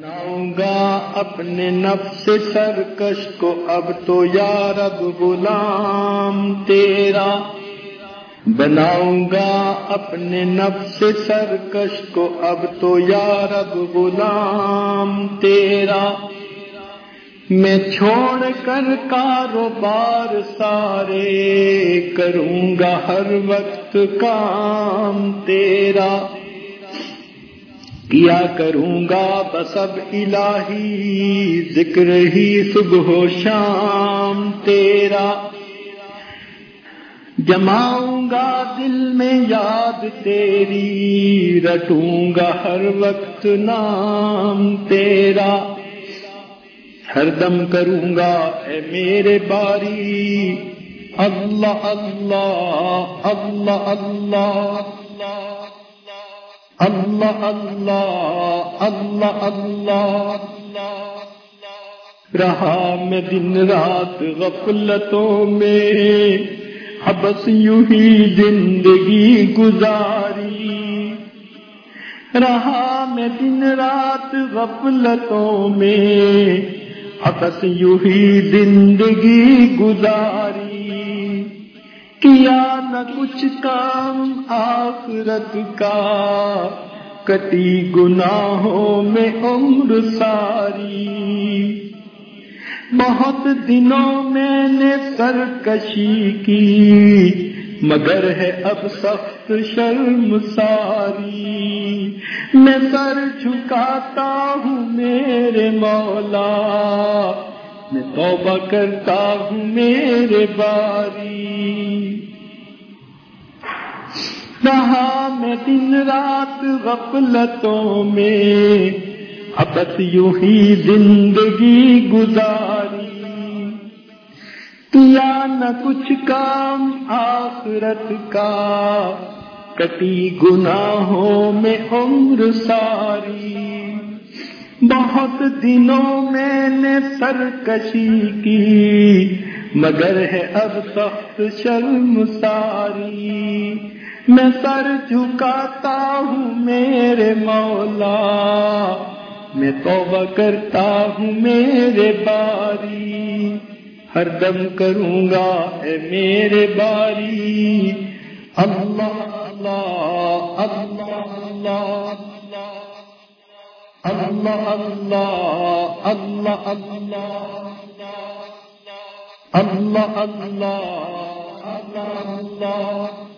بناؤں گا اپنے نفس سرکش کو۔ اب تو یا رب غلام تیرا۔ بناؤں گا اپنے نفس سرکش کو۔ اب تو یا رب غلام تیرا۔ میں چھوڑ کر کاروبار سارے کروں گا ہر وقت کام تیرا۔ کیا کروں گا بس اب الہی ذکر ہی صبح و شام تیرا جماؤں گا دل میں یاد تیری رٹوں گا ہر وقت نام تیرا ہر دم کروں گا اے میرے باری اللہ اللہ اللہ اللہ اللہ اللہ اللہ اللہ اللہ. اللہ رہا میں دن رات غفلتوں میں بس یوں ہی زندگی گزاری. رہا میں دن رات غفلتوں میں بس یوں ہی زندگی گزاری. کیا نہ کچھ کام آخرت کا، کٹی گناہوں میں عمر ساری۔ بہت دنوں میں نے سرکشی کی، مگر ہے اب سخت شرم ساری۔ میں سر جھکاتا ہوں میرے مولا، میں توبہ کرتا ہوں میرے باری۔ رہا میں دن رات غفلتوں میں ابت یوں ہی زندگی گزاری۔ کیا نہ کچھ کام آخرت کا، کٹی گناہوں میں عمر ساری۔ بہت دنوں میں نے سرکشی کی، مگر ہے اب سخت شرم ساری۔ میں سر جھکاتا ہوں میرے مولا میں توبہ کرتا ہوں میرے باری ہر دم کروں گا اے میرے باری اللہ اللہ اللہ اللہ اللہ اللہ اللہ اللہ اللہ اللہ اللہ